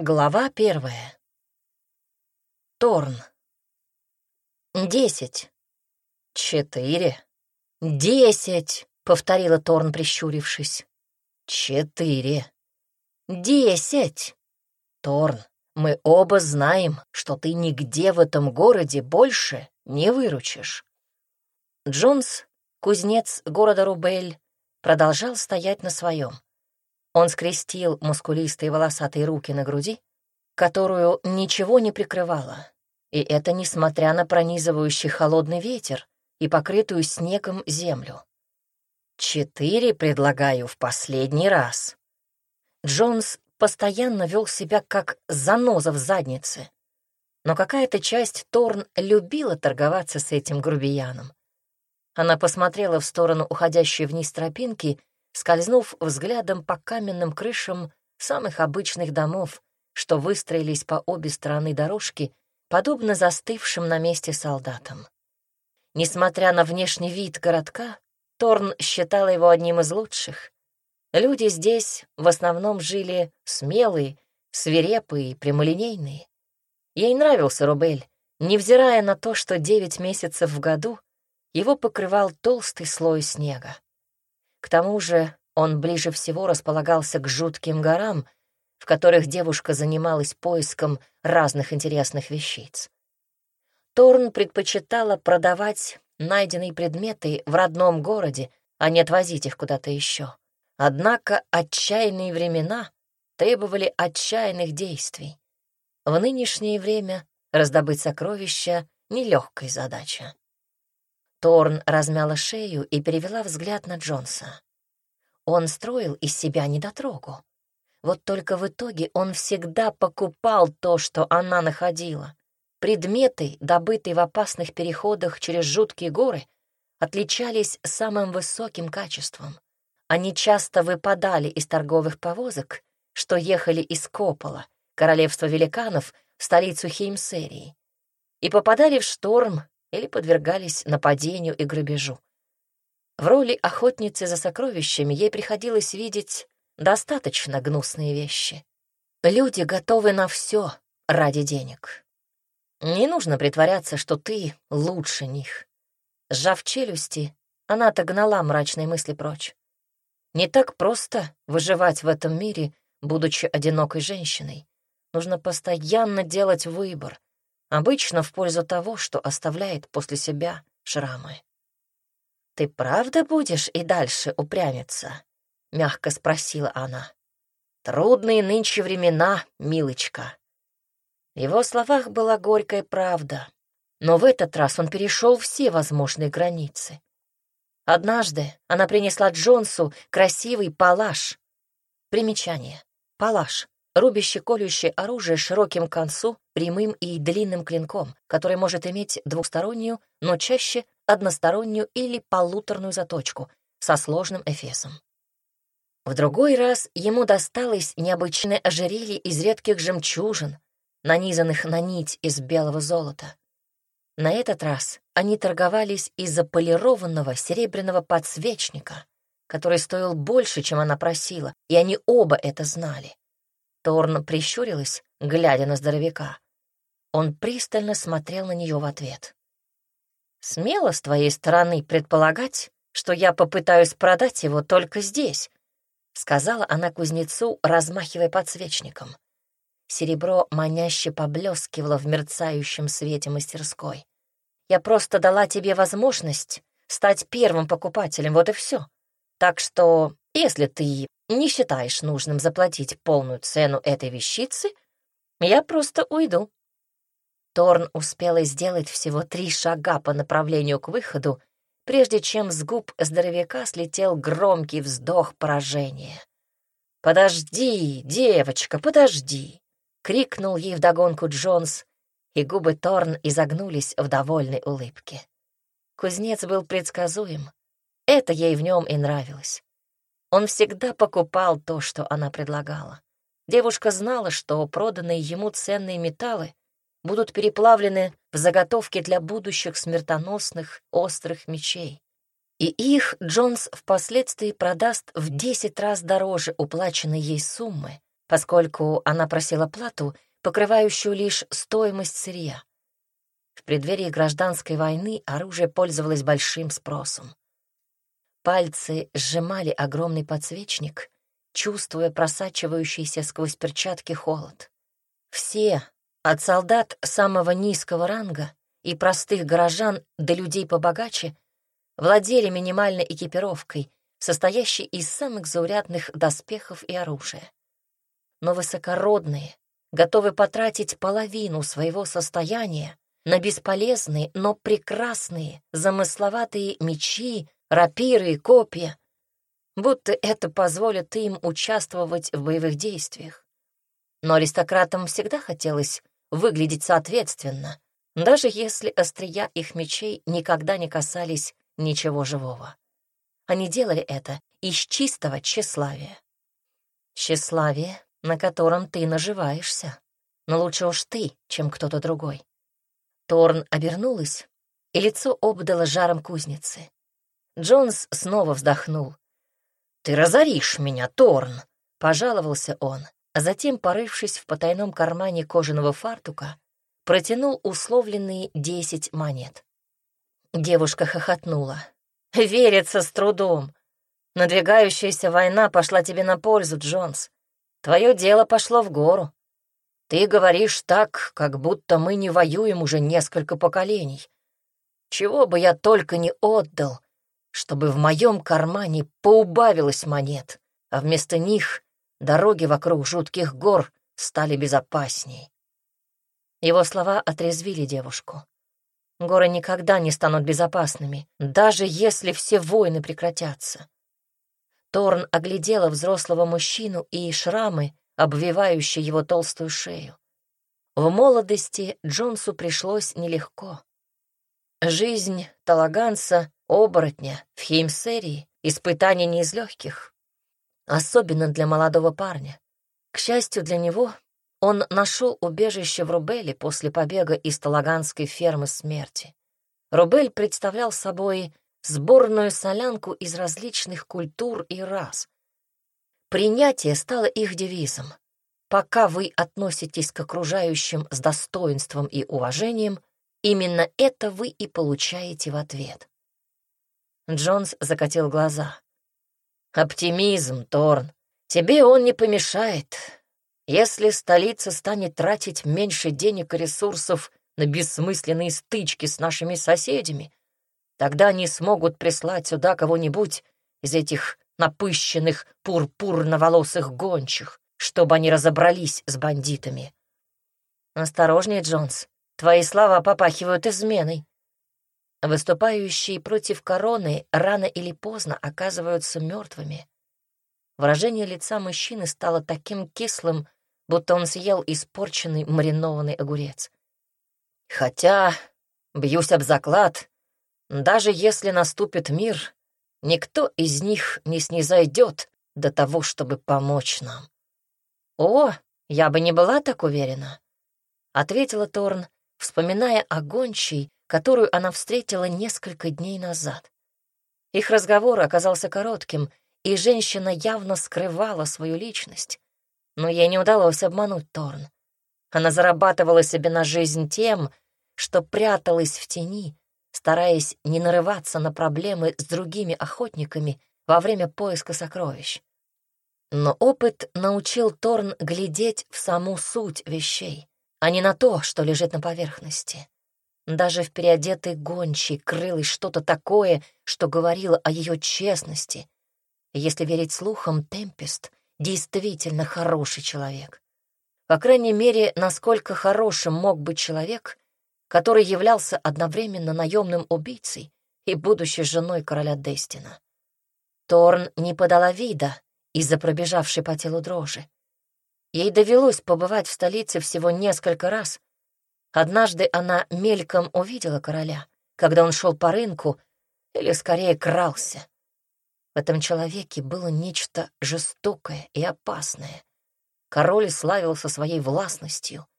Глава первая. Торн. Десять. Четыре. Десять, повторила Торн, прищурившись. Четыре. Десять. Торн, мы оба знаем, что ты нигде в этом городе больше не выручишь. Джонс, кузнец города Рубель, продолжал стоять на своем. Он скрестил мускулистые волосатые руки на груди, которую ничего не прикрывало, и это несмотря на пронизывающий холодный ветер и покрытую снегом землю. «Четыре предлагаю в последний раз». Джонс постоянно вел себя как заноза в заднице, но какая-то часть Торн любила торговаться с этим грубияном. Она посмотрела в сторону уходящей вниз тропинки скользнув взглядом по каменным крышам самых обычных домов, что выстроились по обе стороны дорожки, подобно застывшим на месте солдатам. Несмотря на внешний вид городка, Торн считала его одним из лучших. Люди здесь в основном жили смелые, свирепые, прямолинейные. Ей нравился Рубель, невзирая на то, что девять месяцев в году его покрывал толстый слой снега. К тому же он ближе всего располагался к жутким горам, в которых девушка занималась поиском разных интересных вещиц. Торн предпочитала продавать найденные предметы в родном городе, а не отвозить их куда-то еще. Однако отчаянные времена требовали отчаянных действий. В нынешнее время раздобыть сокровища — нелегкая задача. Торн размяла шею и перевела взгляд на Джонса. Он строил из себя недотрогу. Вот только в итоге он всегда покупал то, что она находила. Предметы, добытые в опасных переходах через жуткие горы, отличались самым высоким качеством. Они часто выпадали из торговых повозок, что ехали из Копола, королевства великанов, в столицу Хеймсерии, и попадали в шторм или подвергались нападению и грабежу. В роли охотницы за сокровищами ей приходилось видеть достаточно гнусные вещи. Люди готовы на все ради денег. Не нужно притворяться, что ты лучше них. Сжав челюсти, она отогнала мрачные мысли прочь. Не так просто выживать в этом мире, будучи одинокой женщиной. Нужно постоянно делать выбор, обычно в пользу того, что оставляет после себя шрамы. «Ты правда будешь и дальше упрямиться?» — мягко спросила она. «Трудные нынче времена, милочка». В его словах была горькая правда, но в этот раз он перешел все возможные границы. Однажды она принесла Джонсу красивый палаш. Примечание. Палаш рубяще-колющее оружие широким концу, прямым и длинным клинком, который может иметь двухстороннюю, но чаще одностороннюю или полуторную заточку со сложным эфесом. В другой раз ему досталось необычное ожерелье из редких жемчужин, нанизанных на нить из белого золота. На этот раз они торговались из-за полированного серебряного подсвечника, который стоил больше, чем она просила, и они оба это знали. Торн прищурилась, глядя на здоровяка. Он пристально смотрел на нее в ответ. «Смело с твоей стороны предполагать, что я попытаюсь продать его только здесь», — сказала она кузнецу, размахивая подсвечником. Серебро маняще поблескивало в мерцающем свете мастерской. «Я просто дала тебе возможность стать первым покупателем, вот и все. Так что, если ты не считаешь нужным заплатить полную цену этой вещицы, я просто уйду». Торн успела сделать всего три шага по направлению к выходу, прежде чем с губ здоровяка слетел громкий вздох поражения. «Подожди, девочка, подожди!» — крикнул ей вдогонку Джонс, и губы Торн изогнулись в довольной улыбке. Кузнец был предсказуем. Это ей в нем и нравилось. Он всегда покупал то, что она предлагала. Девушка знала, что проданные ему ценные металлы будут переплавлены в заготовки для будущих смертоносных острых мечей. И их Джонс впоследствии продаст в десять раз дороже уплаченной ей суммы, поскольку она просила плату, покрывающую лишь стоимость сырья. В преддверии гражданской войны оружие пользовалось большим спросом. Пальцы сжимали огромный подсвечник, чувствуя просачивающийся сквозь перчатки холод. Все, от солдат самого низкого ранга и простых горожан до людей побогаче, владели минимальной экипировкой, состоящей из самых заурядных доспехов и оружия. Но высокородные, готовы потратить половину своего состояния на бесполезные, но прекрасные, замысловатые мечи, рапиры и копья, будто это позволит им участвовать в боевых действиях. Но аристократам всегда хотелось выглядеть соответственно, даже если острия их мечей никогда не касались ничего живого. Они делали это из чистого тщеславия. Тщеславие, на котором ты наживаешься. Но лучше уж ты, чем кто-то другой. Торн обернулась, и лицо обдало жаром кузницы. Джонс снова вздохнул. «Ты разоришь меня, Торн!» — пожаловался он, а затем, порывшись в потайном кармане кожаного фартука, протянул условленные десять монет. Девушка хохотнула. «Верится с трудом. Надвигающаяся война пошла тебе на пользу, Джонс. Твое дело пошло в гору. Ты говоришь так, как будто мы не воюем уже несколько поколений. Чего бы я только не отдал, чтобы в моем кармане поубавилось монет, а вместо них дороги вокруг жутких гор стали безопасней. Его слова отрезвили девушку. Горы никогда не станут безопасными, даже если все войны прекратятся. Торн оглядела взрослого мужчину и шрамы, обвивающие его толстую шею. В молодости Джонсу пришлось нелегко. Жизнь талаганца, оборотня, в Хеймсерии — испытание не из легких, особенно для молодого парня. К счастью для него, он нашел убежище в Рубеле после побега из талаганской фермы смерти. Рубель представлял собой сборную солянку из различных культур и рас. Принятие стало их девизом. Пока вы относитесь к окружающим с достоинством и уважением, именно это вы и получаете в ответ. Джонс закатил глаза. «Оптимизм, Торн. Тебе он не помешает. Если столица станет тратить меньше денег и ресурсов на бессмысленные стычки с нашими соседями, Тогда они смогут прислать сюда кого-нибудь из этих напыщенных пурпурно-волосых гончих, чтобы они разобрались с бандитами. Осторожнее, Джонс, твои слова попахивают изменой. Выступающие против короны рано или поздно оказываются мертвыми. Выражение лица мужчины стало таким кислым, будто он съел испорченный маринованный огурец. Хотя, бьюсь об заклад, даже если наступит мир, никто из них не снизойдет до того, чтобы помочь нам. «О, я бы не была так уверена», — ответила Торн, вспоминая о гончей, которую она встретила несколько дней назад. Их разговор оказался коротким, и женщина явно скрывала свою личность. Но ей не удалось обмануть Торн. Она зарабатывала себе на жизнь тем, что пряталась в тени, стараясь не нарываться на проблемы с другими охотниками во время поиска сокровищ. Но опыт научил Торн глядеть в саму суть вещей, а не на то, что лежит на поверхности. Даже в переодетой гончей крылось что-то такое, что говорило о ее честности. Если верить слухам, Темпест действительно хороший человек. По крайней мере, насколько хорошим мог быть человек, который являлся одновременно наемным убийцей и будущей женой короля Дестина. Торн не подала вида из-за пробежавшей по телу дрожи. Ей довелось побывать в столице всего несколько раз. Однажды она мельком увидела короля, когда он шел по рынку, или скорее крался. В этом человеке было нечто жестокое и опасное. Король славился своей властностью —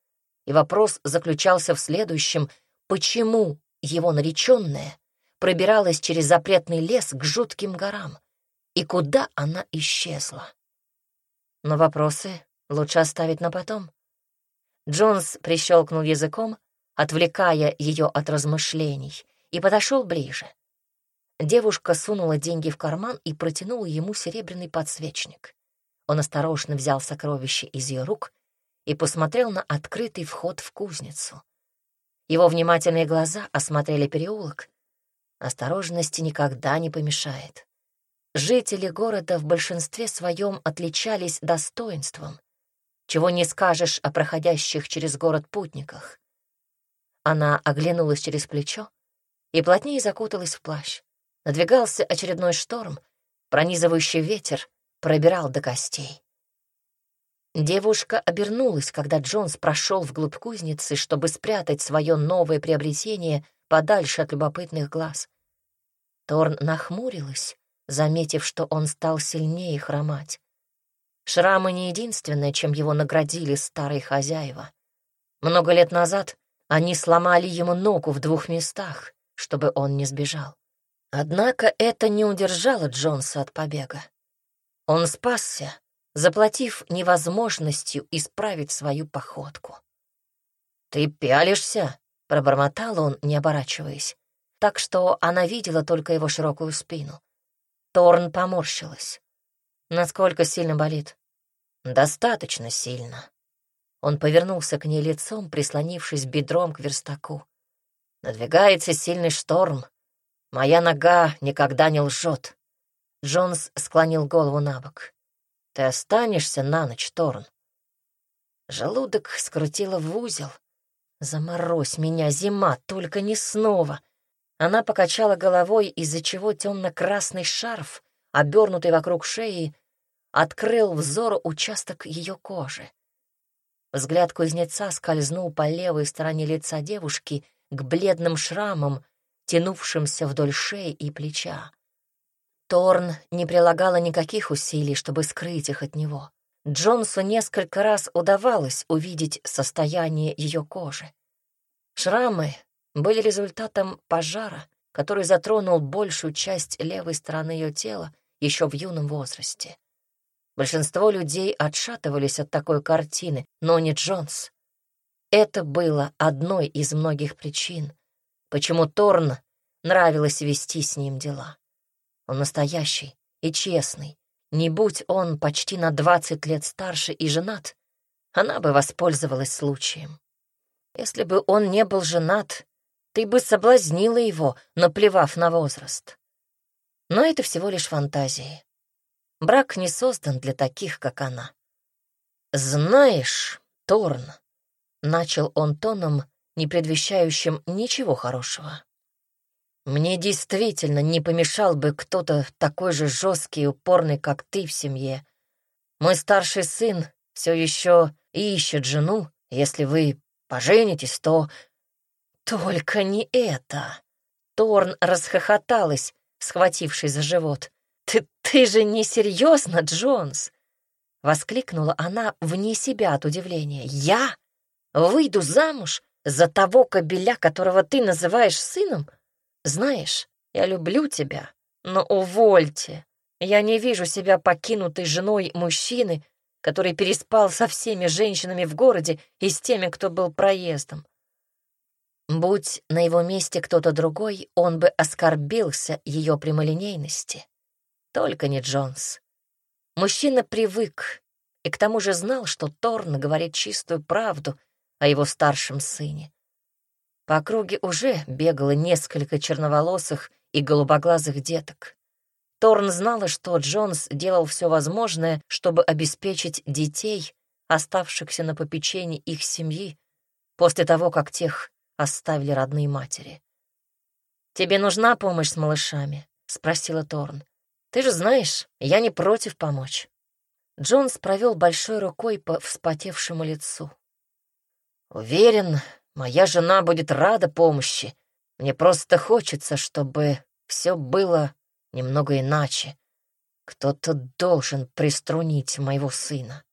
и вопрос заключался в следующем — почему его нареченная пробиралась через запретный лес к жутким горам, и куда она исчезла? Но вопросы Лучше оставить на потом. Джонс прищелкнул языком, отвлекая ее от размышлений, и подошел ближе. Девушка сунула деньги в карман и протянула ему серебряный подсвечник. Он осторожно взял сокровище из ее рук и посмотрел на открытый вход в кузницу. Его внимательные глаза осмотрели переулок. Осторожности никогда не помешает. Жители города в большинстве своем отличались достоинством, чего не скажешь о проходящих через город путниках. Она оглянулась через плечо и плотнее закуталась в плащ. Надвигался очередной шторм, пронизывающий ветер пробирал до костей. Девушка обернулась, когда Джонс прошел вглубь кузницы, чтобы спрятать свое новое приобретение подальше от любопытных глаз. Торн нахмурилась, заметив, что он стал сильнее хромать. Шрамы не единственное, чем его наградили старые хозяева. Много лет назад они сломали ему ногу в двух местах, чтобы он не сбежал. Однако это не удержало Джонса от побега. Он спасся, заплатив невозможностью исправить свою походку. «Ты пялишься?» — пробормотал он, не оборачиваясь, так что она видела только его широкую спину. Торн поморщилась. Насколько сильно болит? Достаточно сильно. Он повернулся к ней лицом, прислонившись бедром к верстаку. Надвигается сильный шторм. Моя нога никогда не лжет. Джонс склонил голову на бок. Ты останешься на ночь, Торн. Желудок скрутило в узел. Заморозь меня, зима, только не снова. Она покачала головой, из-за чего темно-красный шарф, обернутый вокруг шеи, открыл взору участок ее кожи. Взгляд кузнеца скользнул по левой стороне лица девушки к бледным шрамам, тянувшимся вдоль шеи и плеча. Торн не прилагала никаких усилий, чтобы скрыть их от него. Джонсу несколько раз удавалось увидеть состояние ее кожи. Шрамы были результатом пожара, который затронул большую часть левой стороны ее тела еще в юном возрасте. Большинство людей отшатывались от такой картины, но не Джонс. Это было одной из многих причин, почему Торн нравилось вести с ним дела. Он настоящий и честный. Не будь он почти на двадцать лет старше и женат, она бы воспользовалась случаем. Если бы он не был женат, ты бы соблазнила его, наплевав на возраст. Но это всего лишь фантазии. Брак не создан для таких, как она. «Знаешь, Торн», — начал он тоном, не предвещающим ничего хорошего, «мне действительно не помешал бы кто-то такой же жесткий и упорный, как ты в семье. Мой старший сын все еще ищет жену. Если вы поженитесь, то «Только не это!» Торн расхохоталась, схватившись за живот. «Ты, ты же не серьезно, Джонс?» Воскликнула она вне себя от удивления. «Я выйду замуж за того кобеля, которого ты называешь сыном? Знаешь, я люблю тебя, но увольте. Я не вижу себя покинутой женой мужчины, который переспал со всеми женщинами в городе и с теми, кто был проездом. Будь на его месте кто-то другой, он бы оскорбился ее прямолинейности. Только не Джонс. Мужчина привык и к тому же знал, что Торн говорит чистую правду о его старшем сыне. По округе уже бегало несколько черноволосых и голубоглазых деток. Торн знала, что Джонс делал все возможное, чтобы обеспечить детей, оставшихся на попечении их семьи, после того, как тех оставили родные матери. «Тебе нужна помощь с малышами?» — спросила Торн. «Ты же знаешь, я не против помочь». Джонс провел большой рукой по вспотевшему лицу. «Уверен, моя жена будет рада помощи. Мне просто хочется, чтобы все было немного иначе. Кто-то должен приструнить моего сына».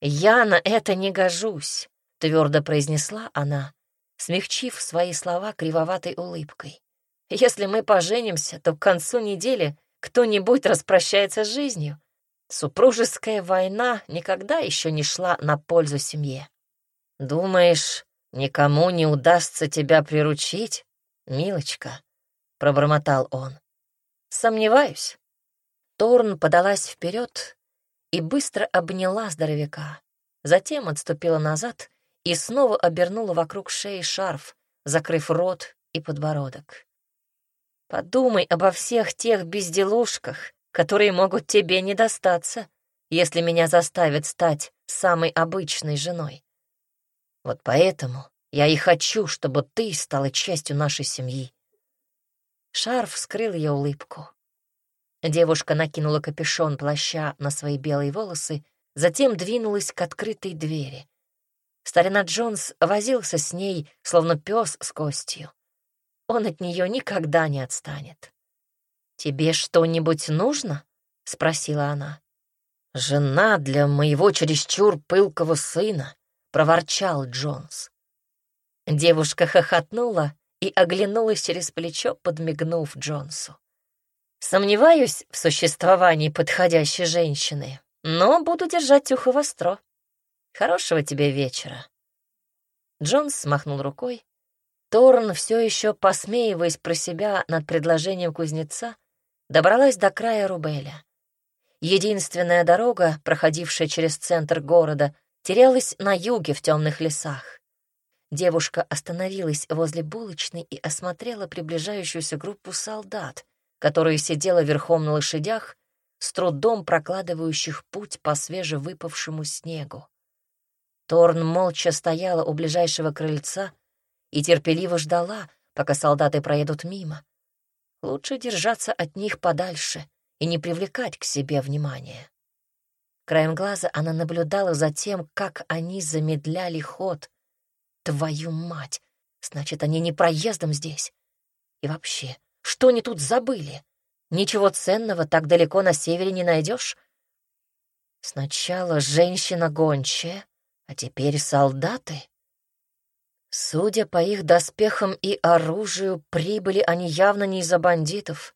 «Я на это не гожусь», — твердо произнесла она, смягчив свои слова кривоватой улыбкой. «Если мы поженимся, то к концу недели кто-нибудь распрощается с жизнью. Супружеская война никогда еще не шла на пользу семье. Думаешь, никому не удастся тебя приручить, милочка? Пробормотал он. Сомневаюсь. Торн подалась вперед и быстро обняла здоровяка. Затем отступила назад и снова обернула вокруг шеи шарф, закрыв рот и подбородок. Подумай обо всех тех безделушках, которые могут тебе не достаться, если меня заставят стать самой обычной женой. Вот поэтому я и хочу, чтобы ты стала частью нашей семьи. Шарф скрыл ее улыбку. Девушка накинула капюшон плаща на свои белые волосы, затем двинулась к открытой двери. Старина Джонс возился с ней, словно пес с костью. Он от нее никогда не отстанет. «Тебе что-нибудь нужно?» — спросила она. «Жена для моего чересчур пылкого сына», — проворчал Джонс. Девушка хохотнула и оглянулась через плечо, подмигнув Джонсу. «Сомневаюсь в существовании подходящей женщины, но буду держать ухо востро. Хорошего тебе вечера». Джонс смахнул рукой. Торн, все еще посмеиваясь про себя над предложением кузнеца, добралась до края Рубеля. Единственная дорога, проходившая через центр города, терялась на юге в темных лесах. Девушка остановилась возле булочной и осмотрела приближающуюся группу солдат, которая сидела верхом на лошадях, с трудом прокладывающих путь по свежевыпавшему снегу. Торн молча стояла у ближайшего крыльца и терпеливо ждала, пока солдаты проедут мимо. Лучше держаться от них подальше и не привлекать к себе внимания. Краем глаза она наблюдала за тем, как они замедляли ход. Твою мать! Значит, они не проездом здесь. И вообще, что они тут забыли? Ничего ценного так далеко на севере не найдешь. Сначала женщина гончая, а теперь солдаты. Судя по их доспехам и оружию, прибыли они явно не из-за бандитов.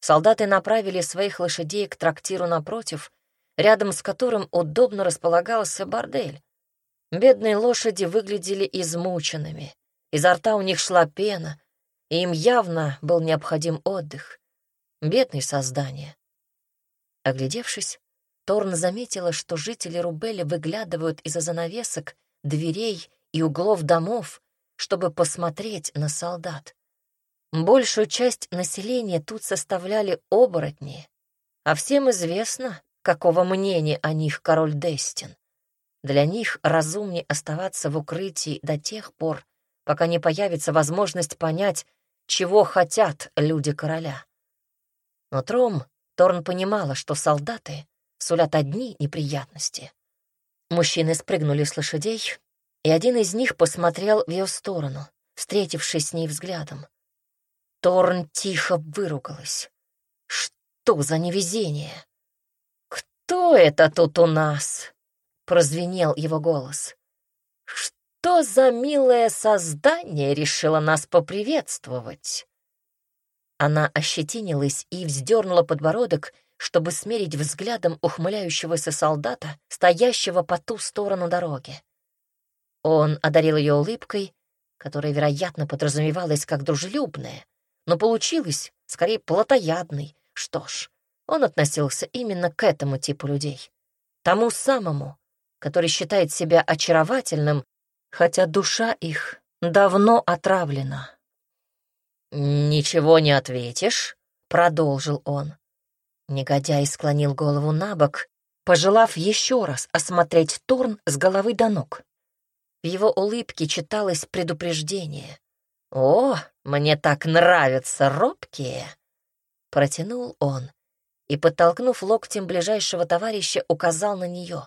Солдаты направили своих лошадей к трактиру напротив, рядом с которым удобно располагался бордель. Бедные лошади выглядели измученными, изо рта у них шла пена, и им явно был необходим отдых. Бедные создания. Оглядевшись, Торн заметила, что жители Рубеля выглядывают из-за занавесок, дверей и углов домов, чтобы посмотреть на солдат. Большую часть населения тут составляли оборотни, а всем известно, какого мнения о них король Дестин. Для них разумнее оставаться в укрытии до тех пор, пока не появится возможность понять, чего хотят люди короля. Но Тром Торн понимала, что солдаты сулят одни неприятности. Мужчины спрыгнули с лошадей, и один из них посмотрел в ее сторону, встретившись с ней взглядом. Торн тихо выругалась. «Что за невезение?» «Кто это тут у нас?» — прозвенел его голос. «Что за милое создание решило нас поприветствовать?» Она ощетинилась и вздернула подбородок, чтобы смерить взглядом ухмыляющегося солдата, стоящего по ту сторону дороги. Он одарил ее улыбкой, которая, вероятно, подразумевалась как дружелюбная, но получилась скорее плотоядной. Что ж, он относился именно к этому типу людей. Тому самому, который считает себя очаровательным, хотя душа их давно отравлена. «Ничего не ответишь?» — продолжил он. Негодяй склонил голову на бок, пожелав еще раз осмотреть Торн с головы до ног. В его улыбке читалось предупреждение. «О, мне так нравятся робкие!» Протянул он и, подтолкнув локтем ближайшего товарища, указал на нее.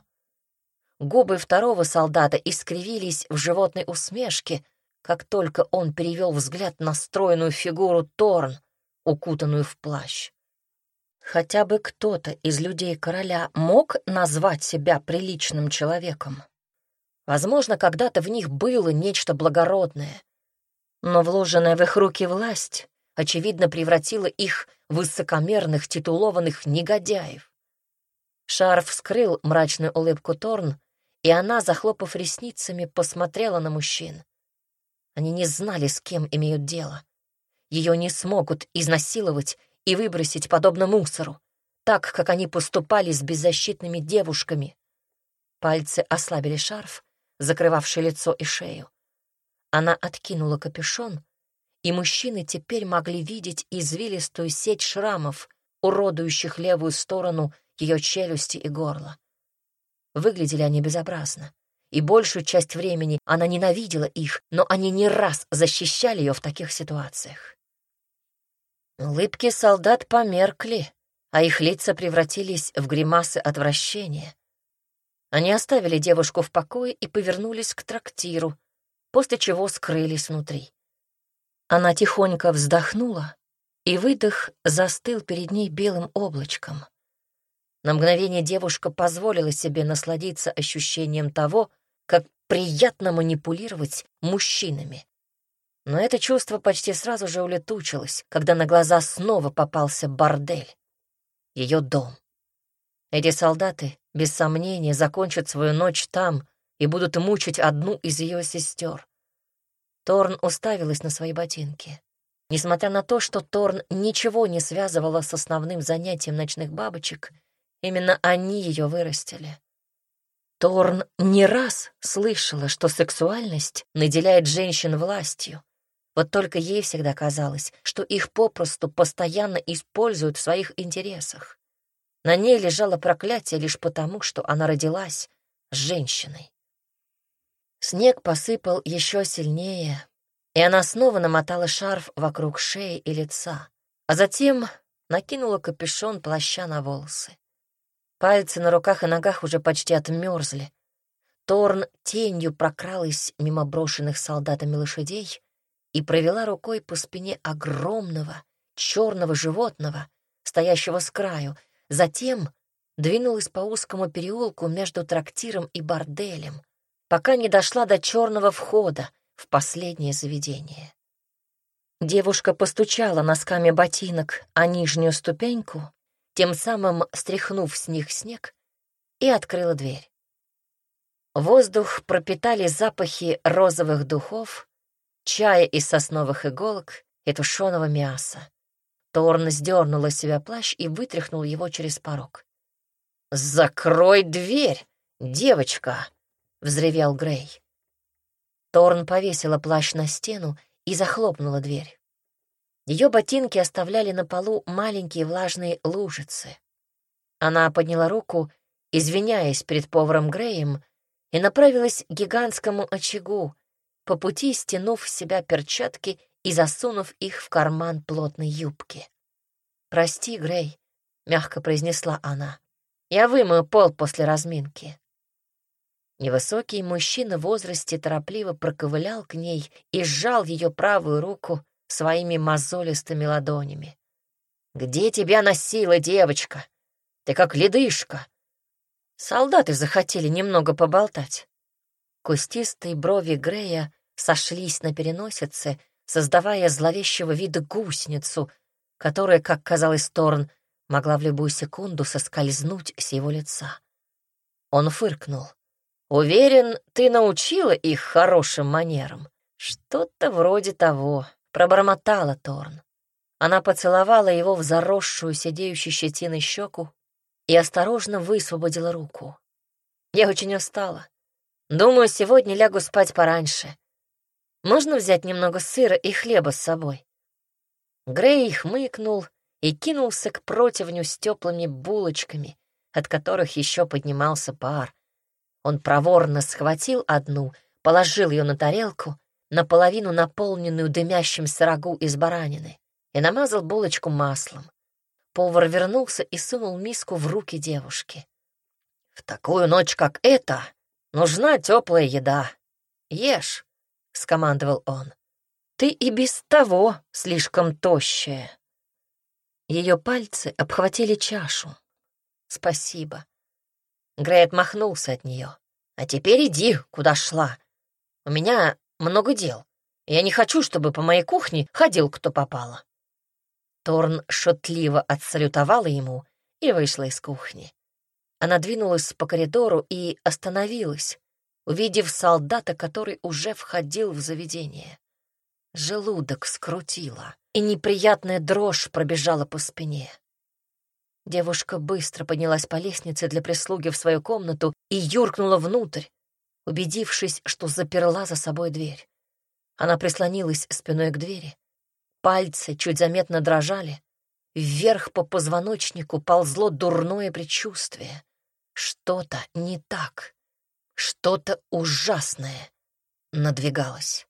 Губы второго солдата искривились в животной усмешке, как только он перевел взгляд на стройную фигуру Торн, укутанную в плащ. Хотя бы кто-то из людей короля мог назвать себя приличным человеком. Возможно, когда-то в них было нечто благородное, но вложенная в их руки власть, очевидно, превратила их в высокомерных, титулованных негодяев. Шарф скрыл мрачную улыбку Торн, и она, захлопав ресницами, посмотрела на мужчин. Они не знали, с кем имеют дело. Ее не смогут изнасиловать и выбросить подобно мусору, так, как они поступали с беззащитными девушками. Пальцы ослабили шарф, закрывавший лицо и шею. Она откинула капюшон, и мужчины теперь могли видеть извилистую сеть шрамов, уродующих левую сторону ее челюсти и горла. Выглядели они безобразно, и большую часть времени она ненавидела их, но они не раз защищали ее в таких ситуациях. Улыбки солдат померкли, а их лица превратились в гримасы отвращения. Они оставили девушку в покое и повернулись к трактиру, после чего скрылись внутри. Она тихонько вздохнула, и выдох застыл перед ней белым облачком. На мгновение девушка позволила себе насладиться ощущением того, как приятно манипулировать мужчинами. Но это чувство почти сразу же улетучилось, когда на глаза снова попался бордель. Ее дом. Эти солдаты, без сомнения, закончат свою ночь там и будут мучить одну из ее сестер. Торн уставилась на свои ботинки. Несмотря на то, что Торн ничего не связывала с основным занятием ночных бабочек, именно они ее вырастили. Торн не раз слышала, что сексуальность наделяет женщин властью. Вот только ей всегда казалось, что их попросту постоянно используют в своих интересах. На ней лежало проклятие лишь потому, что она родилась женщиной. Снег посыпал еще сильнее, и она снова намотала шарф вокруг шеи и лица, а затем накинула капюшон плаща на волосы. Пальцы на руках и ногах уже почти отмерзли. Торн тенью прокралась мимо брошенных солдатами лошадей и провела рукой по спине огромного черного животного, стоящего с краю, затем двинулась по узкому переулку между трактиром и борделем, пока не дошла до черного входа, в последнее заведение. Девушка постучала носками ботинок о нижнюю ступеньку, тем самым стряхнув с них снег, и открыла дверь. Воздух пропитали запахи розовых духов, чая из сосновых иголок и тушеного мяса. Торн сдернула с себя плащ и вытряхнул его через порог. «Закрой дверь, девочка!» — взревел Грей. Торн повесила плащ на стену и захлопнула дверь. Ее ботинки оставляли на полу маленькие влажные лужицы. Она подняла руку, извиняясь перед поваром Греем, и направилась к гигантскому очагу, по пути стянув с себя перчатки и засунув их в карман плотной юбки. «Прости, Грей», — мягко произнесла она. «Я вымою пол после разминки». Невысокий мужчина в возрасте торопливо проковылял к ней и сжал ее правую руку своими мозолистыми ладонями. «Где тебя носила девочка? Ты как ледышка!» Солдаты захотели немного поболтать. Кустистые брови Грея сошлись на переносице, создавая зловещего вида гусеницу, которая, как казалось Торн, могла в любую секунду соскользнуть с его лица. Он фыркнул. Уверен, ты научила их хорошим манерам. Что-то вроде того, пробормотала Торн. Она поцеловала его в заросшую, сидеющую щетиной щеку и осторожно высвободила руку. Я очень устала. Думаю, сегодня лягу спать пораньше. Можно взять немного сыра и хлеба с собой?» Грей хмыкнул и кинулся к противню с теплыми булочками, от которых еще поднимался пар. Он проворно схватил одну, положил ее на тарелку, наполовину наполненную дымящимся рагу из баранины, и намазал булочку маслом. Повар вернулся и сунул миску в руки девушки. «В такую ночь, как эта, нужна теплая еда. Ешь», — скомандовал он. «Ты и без того слишком тощая». Ее пальцы обхватили чашу. «Спасибо», Грей отмахнулся от нее. «А теперь иди, куда шла. У меня много дел. Я не хочу, чтобы по моей кухне ходил кто попало». Торн шутливо отсалютовала ему и вышла из кухни. Она двинулась по коридору и остановилась, увидев солдата, который уже входил в заведение. Желудок скрутило, и неприятная дрожь пробежала по спине. Девушка быстро поднялась по лестнице для прислуги в свою комнату и юркнула внутрь, убедившись, что заперла за собой дверь. Она прислонилась спиной к двери. Пальцы чуть заметно дрожали. Вверх по позвоночнику ползло дурное предчувствие. Что-то не так. Что-то ужасное надвигалось.